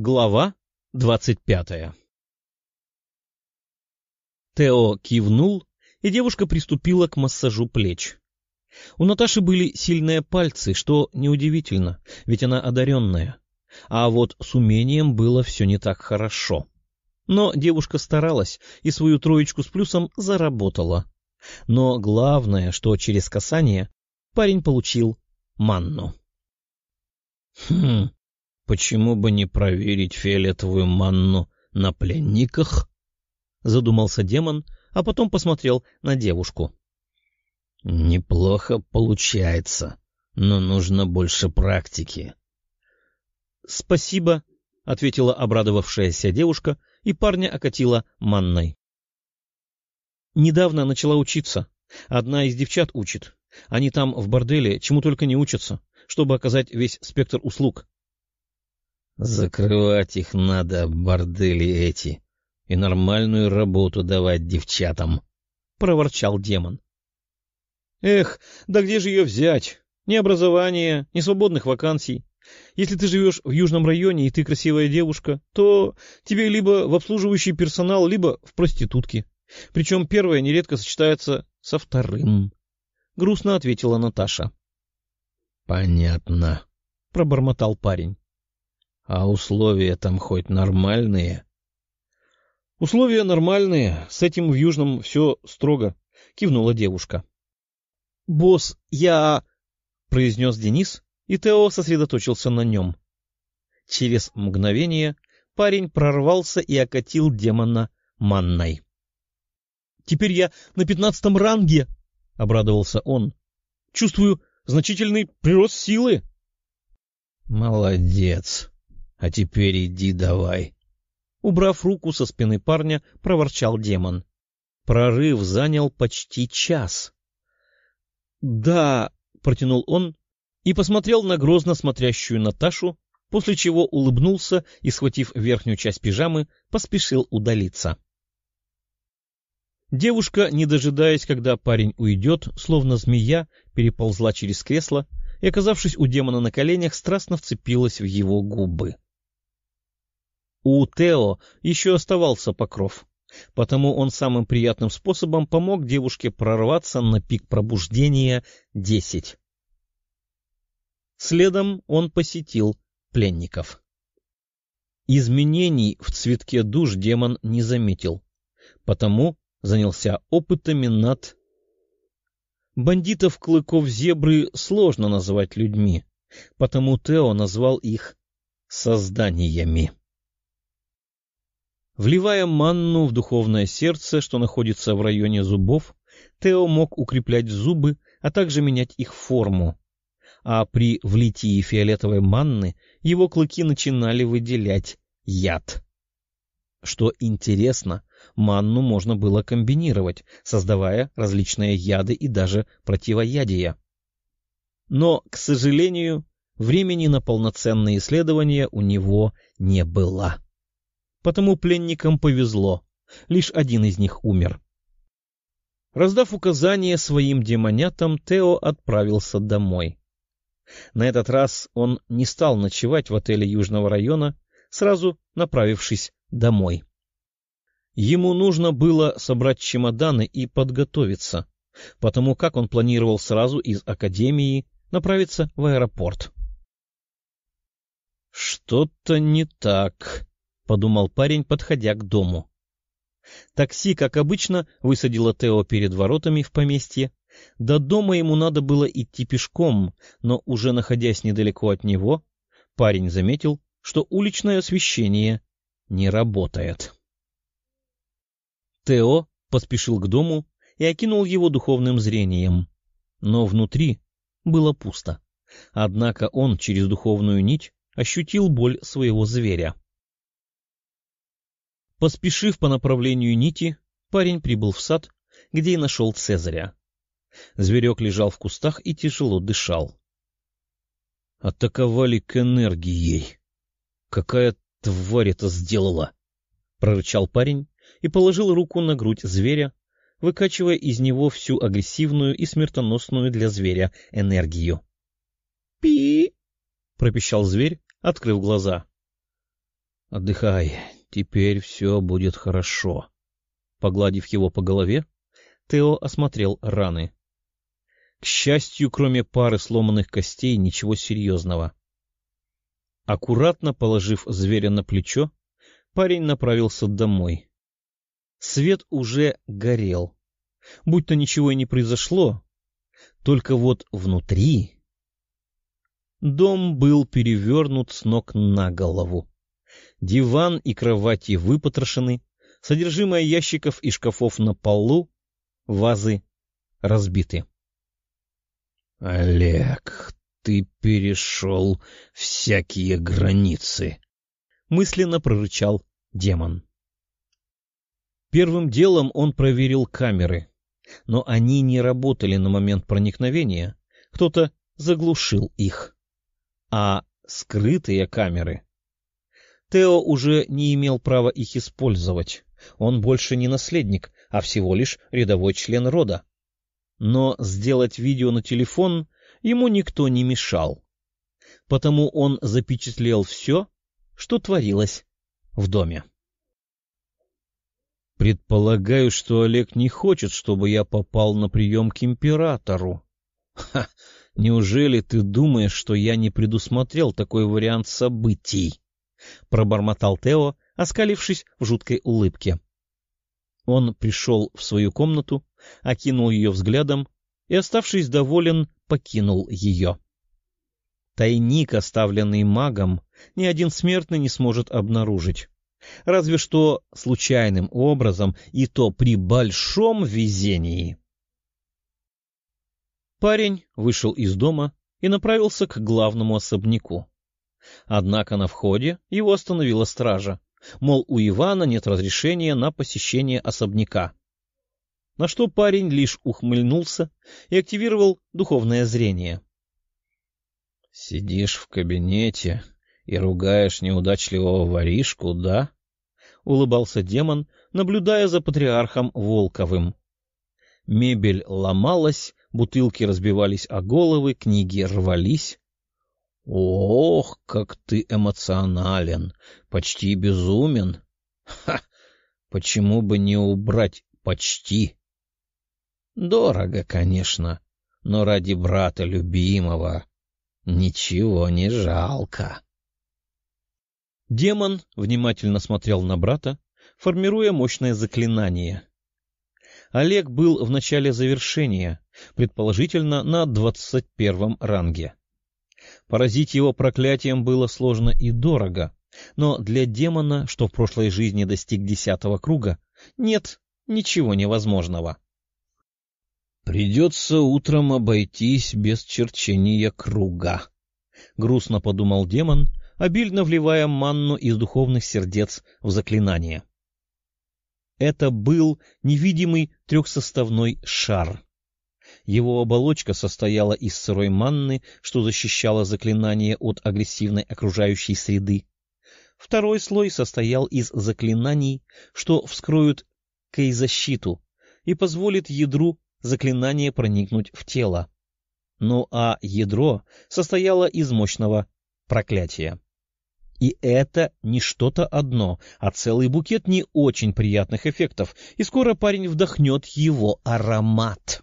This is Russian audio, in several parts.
Глава двадцать пятая Тео кивнул, и девушка приступила к массажу плеч. У Наташи были сильные пальцы, что неудивительно, ведь она одаренная. А вот с умением было все не так хорошо. Но девушка старалась и свою троечку с плюсом заработала. Но главное, что через касание парень получил манну. — Хм, Почему бы не проверить фиолетовую манну на пленниках? Задумался демон, а потом посмотрел на девушку. — Неплохо получается, но нужно больше практики. — Спасибо, — ответила обрадовавшаяся девушка, и парня окатила манной. — Недавно начала учиться. Одна из девчат учит. Они там, в борделе, чему только не учатся, чтобы оказать весь спектр услуг. Закрывать их надо, бордели эти, и нормальную работу давать девчатам, — проворчал демон. — Эх, да где же ее взять? Ни образования, ни свободных вакансий. Если ты живешь в южном районе и ты красивая девушка, то тебе либо в обслуживающий персонал, либо в проститутки. Причем первое нередко сочетается со вторым. Грустно ответила Наташа. — Понятно, — пробормотал парень. А условия там хоть нормальные? — Условия нормальные, с этим в Южном все строго, — кивнула девушка. — Босс, я... — произнес Денис, и Тео сосредоточился на нем. Через мгновение парень прорвался и окатил демона манной. — Теперь я на пятнадцатом ранге, — обрадовался он. — Чувствую значительный прирост силы. — Молодец, а теперь иди давай. Убрав руку со спины парня, проворчал демон. Прорыв занял почти час. — Да, — протянул он и посмотрел на грозно смотрящую Наташу, после чего улыбнулся и, схватив верхнюю часть пижамы, поспешил удалиться. Девушка, не дожидаясь, когда парень уйдет, словно змея, переползла через кресло и, оказавшись у демона на коленях, страстно вцепилась в его губы. У Тео еще оставался покров, потому он самым приятным способом помог девушке прорваться на пик пробуждения десять. Следом он посетил пленников. Изменений в цветке душ демон не заметил, потому занялся опытами над... Бандитов клыков зебры сложно называть людьми, потому Тео назвал их созданиями. Вливая манну в духовное сердце, что находится в районе зубов, Тео мог укреплять зубы, а также менять их форму. А при влитии фиолетовой манны его клыки начинали выделять яд. Что интересно, манну можно было комбинировать, создавая различные яды и даже противоядия. Но, к сожалению, времени на полноценные исследования у него не было потому пленникам повезло, лишь один из них умер. Раздав указания своим демонятам, Тео отправился домой. На этот раз он не стал ночевать в отеле Южного района, сразу направившись домой. Ему нужно было собрать чемоданы и подготовиться, потому как он планировал сразу из академии направиться в аэропорт. — Что-то не так, подумал парень, подходя к дому. Такси, как обычно, высадило Тео перед воротами в поместье. До дома ему надо было идти пешком, но уже находясь недалеко от него, парень заметил, что уличное освещение не работает. Тео поспешил к дому и окинул его духовным зрением. Но внутри было пусто. Однако он через духовную нить ощутил боль своего зверя. Поспешив по направлению нити, парень прибыл в сад, где и нашел Цезаря. Зверек лежал в кустах и тяжело дышал. Атаковали к энергией. Какая тварь это сделала? — прорычал парень и положил руку на грудь зверя, выкачивая из него всю агрессивную и смертоносную для зверя энергию. «Пи!» — пропищал зверь, открыв глаза. — Отдыхай, теперь все будет хорошо. Погладив его по голове, Тео осмотрел раны. К счастью, кроме пары сломанных костей, ничего серьезного. Аккуратно положив зверя на плечо, парень направился домой. Свет уже горел. Будь-то ничего и не произошло, только вот внутри... Дом был перевернут с ног на голову. Диван и кровати выпотрошены, содержимое ящиков и шкафов на полу, вазы разбиты. — Олег, ты перешел всякие границы! — мысленно прорычал демон. Первым делом он проверил камеры, но они не работали на момент проникновения, кто-то заглушил их. А скрытые камеры... Тео уже не имел права их использовать. Он больше не наследник, а всего лишь рядовой член рода. Но сделать видео на телефон ему никто не мешал. Потому он запечатлел все, что творилось в доме. Предполагаю, что Олег не хочет, чтобы я попал на прием к императору. Ха! Неужели ты думаешь, что я не предусмотрел такой вариант событий? Пробормотал Тео, оскалившись в жуткой улыбке. Он пришел в свою комнату, окинул ее взглядом и, оставшись доволен, покинул ее. Тайник, оставленный магом, ни один смертный не сможет обнаружить. Разве что случайным образом, и то при большом везении. Парень вышел из дома и направился к главному особняку. Однако на входе его остановила стража, мол, у Ивана нет разрешения на посещение особняка. На что парень лишь ухмыльнулся и активировал духовное зрение. — Сидишь в кабинете и ругаешь неудачливого воришку, да? — улыбался демон, наблюдая за патриархом Волковым. Мебель ломалась, бутылки разбивались о головы, книги рвались. — Ох, как ты эмоционален, почти безумен! Ха! Почему бы не убрать «почти»? Дорого, конечно, но ради брата любимого ничего не жалко. Демон внимательно смотрел на брата, формируя мощное заклинание. Олег был в начале завершения, предположительно на двадцать первом ранге. Поразить его проклятием было сложно и дорого, но для демона, что в прошлой жизни достиг десятого круга, нет ничего невозможного. «Придется утром обойтись без черчения круга», — грустно подумал демон, обильно вливая манну из духовных сердец в заклинание. Это был невидимый трехсоставной шар. Его оболочка состояла из сырой манны, что защищало заклинание от агрессивной окружающей среды. Второй слой состоял из заклинаний, что вскроют кей-защиту и позволит ядру заклинания проникнуть в тело. Ну а ядро состояло из мощного проклятия. И это не что-то одно, а целый букет не очень приятных эффектов, и скоро парень вдохнет его аромат.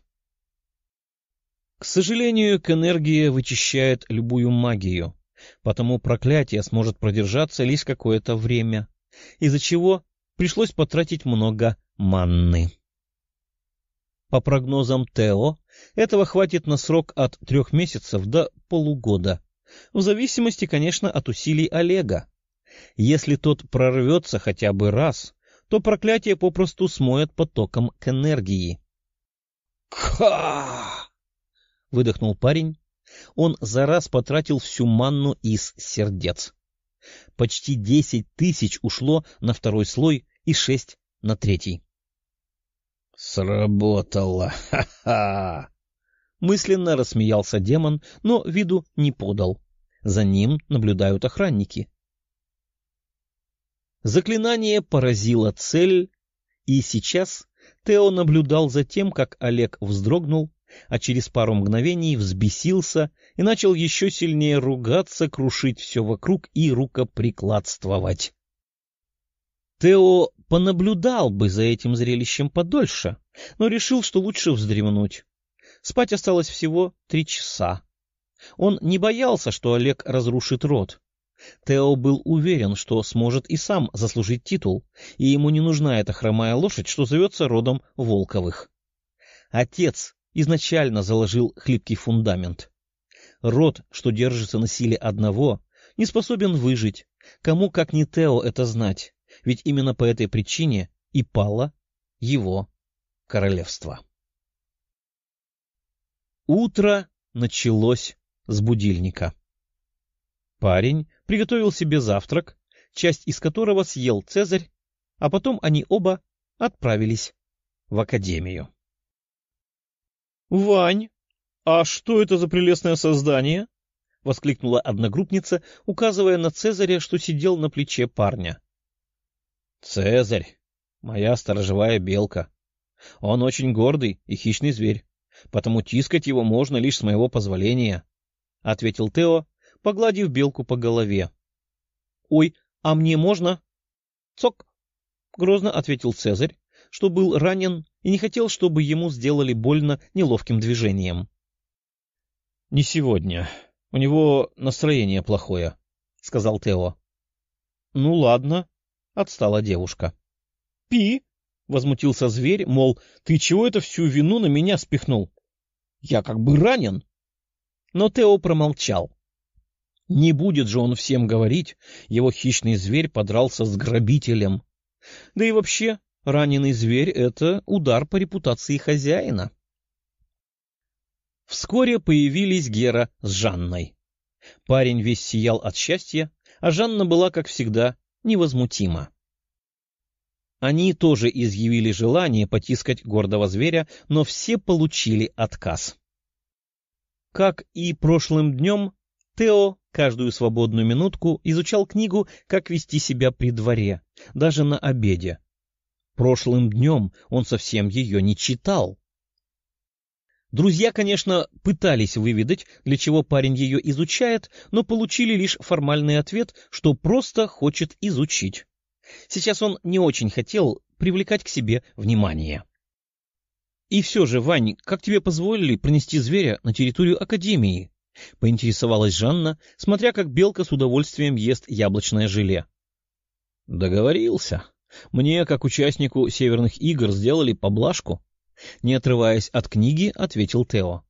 К сожалению, к энергии вычищает любую магию, потому проклятие сможет продержаться лишь какое-то время, из-за чего пришлось потратить много манны. По прогнозам Тео, этого хватит на срок от трех месяцев до полугода, в зависимости, конечно, от усилий Олега. Если тот прорвется хотя бы раз, то проклятие попросту смоет потоком к энергии. «Ха!» — выдохнул парень. Он за раз потратил всю манну из сердец. Почти десять тысяч ушло на второй слой и шесть на третий. «Сработало! Ха-ха!» Мысленно рассмеялся демон, но виду не подал. За ним наблюдают охранники. Заклинание поразило цель, и сейчас Тео наблюдал за тем, как Олег вздрогнул, а через пару мгновений взбесился и начал еще сильнее ругаться, крушить все вокруг и рукоприкладствовать. Тео понаблюдал бы за этим зрелищем подольше, но решил, что лучше вздремнуть. Спать осталось всего три часа. Он не боялся, что Олег разрушит род. Тео был уверен, что сможет и сам заслужить титул, и ему не нужна эта хромая лошадь, что зовется родом Волковых. Отец изначально заложил хлипкий фундамент. Род, что держится на силе одного, не способен выжить. Кому, как не Тео, это знать, ведь именно по этой причине и пало его королевство. Утро началось с будильника. Парень приготовил себе завтрак, часть из которого съел Цезарь, а потом они оба отправились в академию. — Вань, а что это за прелестное создание? — воскликнула одногруппница, указывая на Цезаря, что сидел на плече парня. — Цезарь, моя сторожевая белка. Он очень гордый и хищный зверь, потому тискать его можно лишь с моего позволения, — ответил Тео, погладив белку по голове. — Ой, а мне можно? — Цок! — грозно ответил Цезарь, что был ранен и не хотел, чтобы ему сделали больно неловким движением. — Не сегодня. У него настроение плохое, — сказал Тео. — Ну, ладно, — отстала девушка. — Пи! — возмутился зверь, мол, ты чего это всю вину на меня спихнул? Я как бы ранен. Но Тео промолчал. Не будет же он всем говорить, его хищный зверь подрался с грабителем. Да и вообще, раненый зверь — это удар по репутации хозяина. Вскоре появились Гера с Жанной. Парень весь сиял от счастья, а Жанна была, как всегда, невозмутима. Они тоже изъявили желание потискать гордого зверя, но все получили отказ. Как и прошлым днем, Тео каждую свободную минутку изучал книгу «Как вести себя при дворе», даже на обеде. Прошлым днем он совсем ее не читал. Друзья, конечно, пытались выведать, для чего парень ее изучает, но получили лишь формальный ответ, что просто хочет изучить. Сейчас он не очень хотел привлекать к себе внимание. — И все же, Вань, как тебе позволили пронести зверя на территорию Академии? — поинтересовалась Жанна, смотря как белка с удовольствием ест яблочное желе. — Договорился. Мне, как участнику Северных игр, сделали поблажку. Не отрываясь от книги, ответил Тео.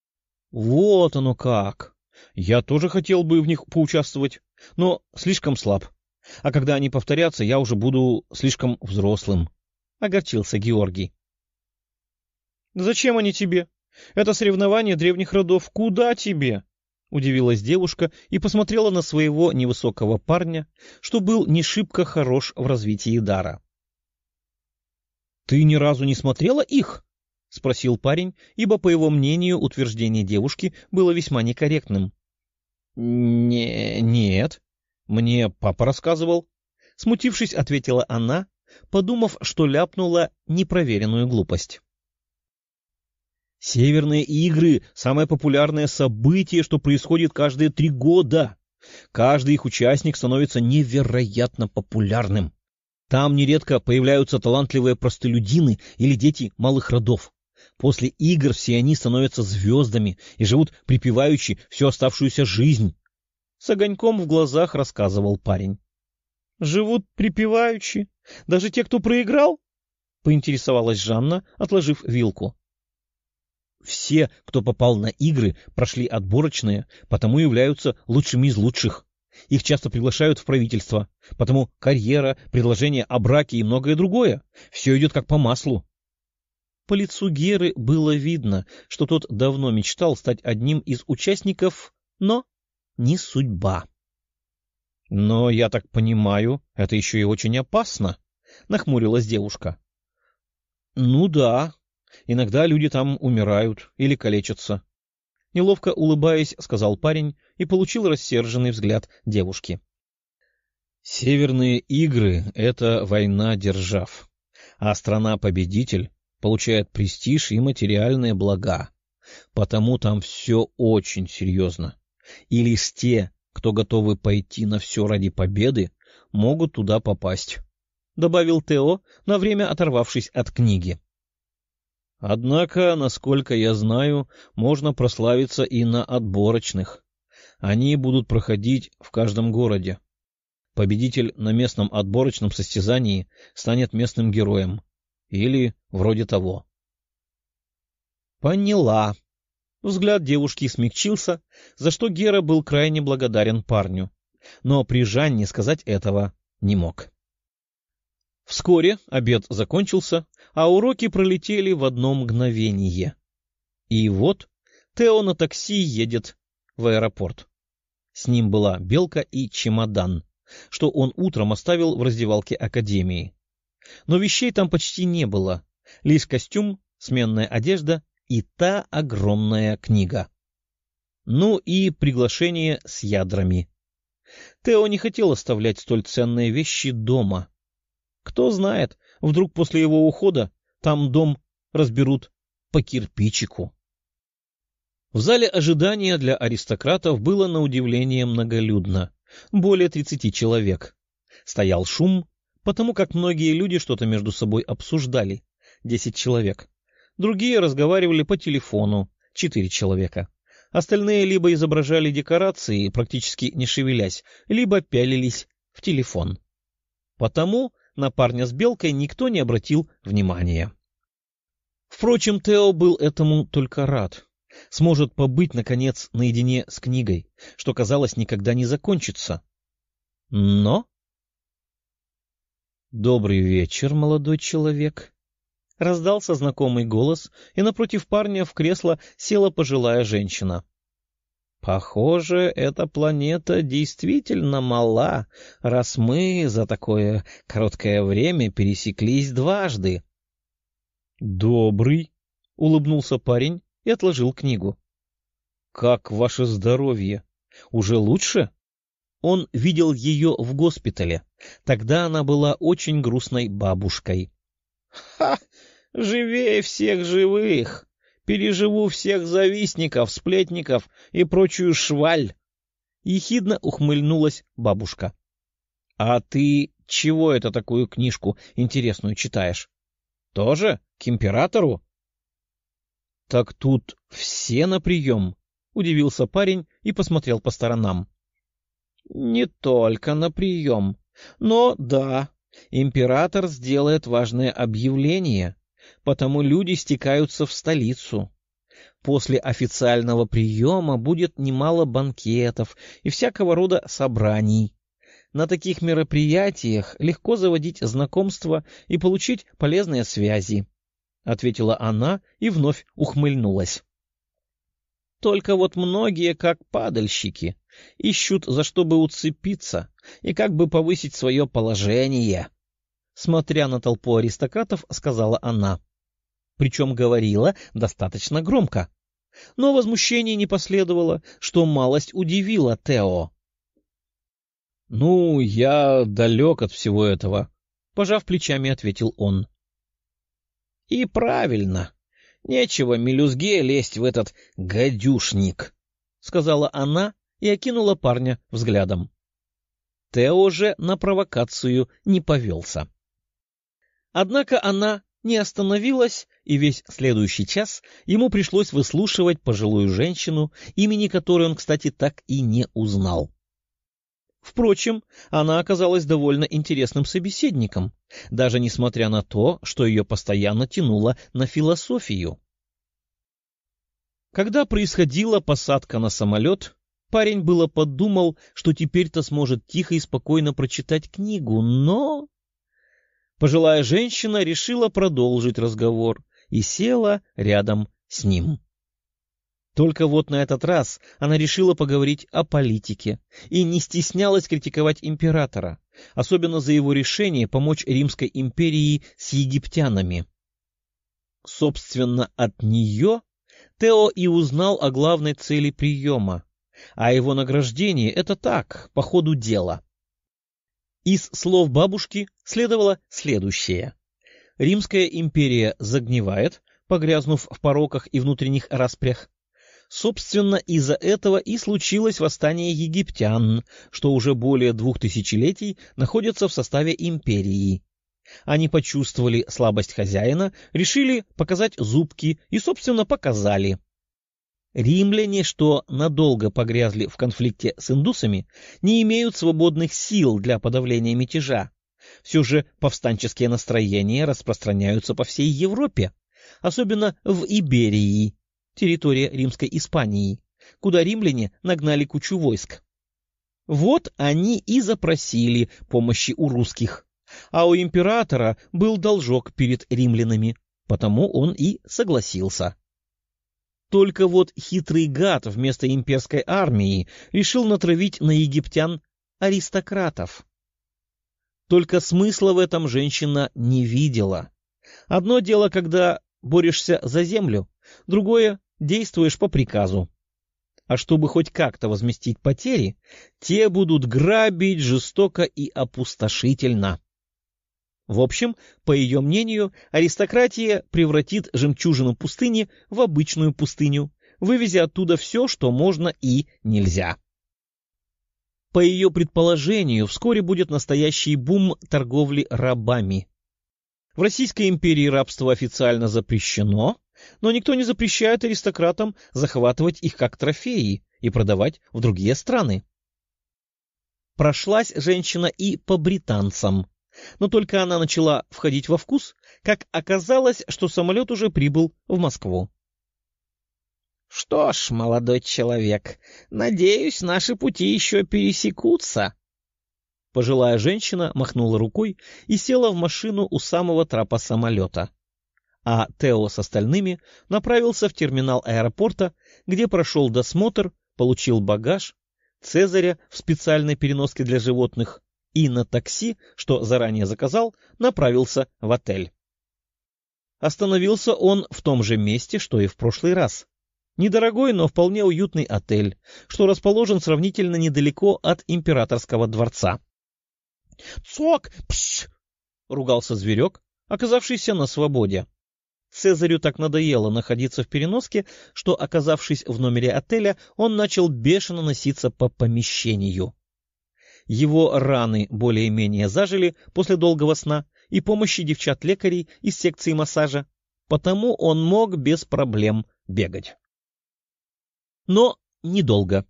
— Вот оно как! Я тоже хотел бы в них поучаствовать, но слишком слаб. А когда они повторятся, я уже буду слишком взрослым. — огорчился Георгий. — Зачем они тебе? Это соревнование древних родов. Куда тебе? — удивилась девушка и посмотрела на своего невысокого парня, что был не шибко хорош в развитии дара. — Ты ни разу не смотрела их? — спросил парень, ибо, по его мнению, утверждение девушки было весьма некорректным. — Не, нет. Мне папа рассказывал. Смутившись, ответила она, подумав, что ляпнула непроверенную глупость. Северные игры — самое популярное событие, что происходит каждые три года. Каждый их участник становится невероятно популярным. Там нередко появляются талантливые простолюдины или дети малых родов. После игр все они становятся звездами и живут припеваючи всю оставшуюся жизнь. С огоньком в глазах рассказывал парень. — Живут припеваючи? Даже те, кто проиграл? — поинтересовалась Жанна, отложив вилку. Все, кто попал на игры, прошли отборочные, потому являются лучшими из лучших. Их часто приглашают в правительство, потому карьера, предложение о браке и многое другое. Все идет как по маслу. По лицу Геры было видно, что тот давно мечтал стать одним из участников, но не судьба. — Но, я так понимаю, это еще и очень опасно, — нахмурилась девушка. — Ну да, Иногда люди там умирают или калечатся. Неловко улыбаясь, сказал парень и получил рассерженный взгляд девушки. Северные игры — это война держав, а страна-победитель получает престиж и материальные блага. Потому там все очень серьезно. И лишь те, кто готовы пойти на все ради победы, могут туда попасть. добавил Тео, на время оторвавшись от книги. Однако, насколько я знаю, можно прославиться и на отборочных. Они будут проходить в каждом городе. Победитель на местном отборочном состязании станет местным героем. Или вроде того. Поняла. Взгляд девушки смягчился, за что Гера был крайне благодарен парню. Но при Жанне сказать этого не мог. Вскоре обед закончился, а уроки пролетели в одно мгновение. И вот Тео на такси едет в аэропорт. С ним была белка и чемодан, что он утром оставил в раздевалке академии. Но вещей там почти не было, лишь костюм, сменная одежда и та огромная книга. Ну и приглашение с ядрами. Тео не хотел оставлять столь ценные вещи дома. Кто знает, вдруг после его ухода там дом разберут по кирпичику. В зале ожидания для аристократов было на удивление многолюдно, более тридцати человек. Стоял шум, потому как многие люди что-то между собой обсуждали, десять человек. Другие разговаривали по телефону, четыре человека. Остальные либо изображали декорации, практически не шевелясь, либо пялились в телефон. Потому на парня с белкой никто не обратил внимания. Впрочем, Тео был этому только рад. Сможет побыть, наконец, наедине с книгой, что, казалось, никогда не закончится. Но... — Добрый вечер, молодой человек. Раздался знакомый голос, и напротив парня в кресло села пожилая женщина. Похоже, эта планета действительно мала, раз мы за такое короткое время пересеклись дважды. — Добрый, — улыбнулся парень и отложил книгу. — Как ваше здоровье? Уже лучше? Он видел ее в госпитале. Тогда она была очень грустной бабушкой. — Ха! Живее всех живых! Переживу всех завистников, сплетников и прочую шваль. Ехидно ухмыльнулась бабушка. — А ты чего это такую книжку интересную читаешь? Тоже к императору? — Так тут все на прием, — удивился парень и посмотрел по сторонам. — Не только на прием, но да, император сделает важное объявление, потому люди стекаются в столицу. После официального приема будет немало банкетов и всякого рода собраний. На таких мероприятиях легко заводить знакомства и получить полезные связи, — ответила она и вновь ухмыльнулась. Только вот многие, как падальщики, ищут за что бы уцепиться и как бы повысить свое положение. Смотря на толпу аристократов, сказала она причем говорила достаточно громко. Но возмущения не последовало, что малость удивило Тео. — Ну, я далек от всего этого, — пожав плечами, ответил он. — И правильно. Нечего мелюзге лезть в этот гадюшник, — сказала она и окинула парня взглядом. Тео же на провокацию не повелся. Однако она не остановилась, и весь следующий час ему пришлось выслушивать пожилую женщину, имени которой он, кстати, так и не узнал. Впрочем, она оказалась довольно интересным собеседником, даже несмотря на то, что ее постоянно тянуло на философию. Когда происходила посадка на самолет, парень было подумал, что теперь-то сможет тихо и спокойно прочитать книгу, но... Пожилая женщина решила продолжить разговор и села рядом с ним. Только вот на этот раз она решила поговорить о политике и не стеснялась критиковать императора, особенно за его решение помочь Римской империи с египтянами. Собственно, от нее Тео и узнал о главной цели приема, а его награждение — это так, по ходу дела. Из слов бабушки следовало следующее. Римская империя загнивает, погрязнув в пороках и внутренних распрях. Собственно, из-за этого и случилось восстание египтян, что уже более двух тысячелетий находится в составе империи. Они почувствовали слабость хозяина, решили показать зубки и, собственно, показали. Римляне, что надолго погрязли в конфликте с индусами, не имеют свободных сил для подавления мятежа. Все же повстанческие настроения распространяются по всей Европе, особенно в Иберии, территория Римской Испании, куда римляне нагнали кучу войск. Вот они и запросили помощи у русских, а у императора был должок перед римлянами, потому он и согласился. Только вот хитрый гад вместо имперской армии решил натравить на египтян аристократов. Только смысла в этом женщина не видела. Одно дело, когда борешься за землю, другое — действуешь по приказу. А чтобы хоть как-то возместить потери, те будут грабить жестоко и опустошительно. В общем, по ее мнению, аристократия превратит жемчужину пустыни в обычную пустыню, вывезя оттуда все, что можно и нельзя. По ее предположению, вскоре будет настоящий бум торговли рабами. В Российской империи рабство официально запрещено, но никто не запрещает аристократам захватывать их как трофеи и продавать в другие страны. Прошлась женщина и по британцам, но только она начала входить во вкус, как оказалось, что самолет уже прибыл в Москву. — Что ж, молодой человек, надеюсь, наши пути еще пересекутся. Пожилая женщина махнула рукой и села в машину у самого трапа самолета. А Тео с остальными направился в терминал аэропорта, где прошел досмотр, получил багаж, Цезаря в специальной переноске для животных и на такси, что заранее заказал, направился в отель. Остановился он в том же месте, что и в прошлый раз. Недорогой, но вполне уютный отель, что расположен сравнительно недалеко от императорского дворца. «Цок! Пш!» — ругался зверек, оказавшийся на свободе. Цезарю так надоело находиться в переноске, что, оказавшись в номере отеля, он начал бешено носиться по помещению. Его раны более-менее зажили после долгого сна и помощи девчат-лекарей из секции массажа, потому он мог без проблем бегать. Но недолго,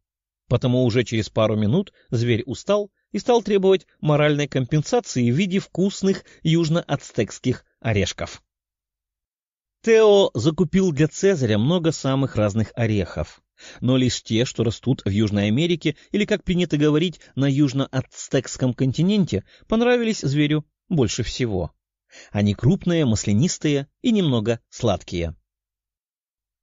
потому уже через пару минут зверь устал и стал требовать моральной компенсации в виде вкусных южно-ацтекских орешков. Тео закупил для Цезаря много самых разных орехов, но лишь те, что растут в Южной Америке или, как принято говорить, на южно-ацтекском континенте, понравились зверю больше всего. Они крупные, маслянистые и немного сладкие.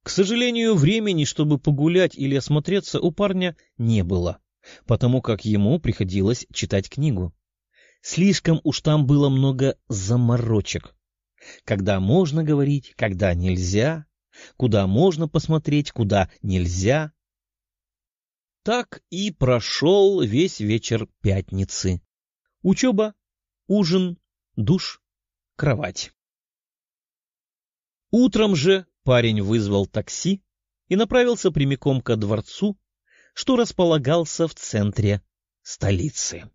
К сожалению, времени, чтобы погулять или осмотреться, у парня не было, потому как ему приходилось читать книгу. Слишком уж там было много заморочек. Когда можно говорить, когда нельзя, куда можно посмотреть, куда нельзя. Так и прошел весь вечер пятницы. Учеба, ужин, душ, кровать. Утром же парень вызвал такси и направился прямиком ко дворцу, что располагался в центре столицы.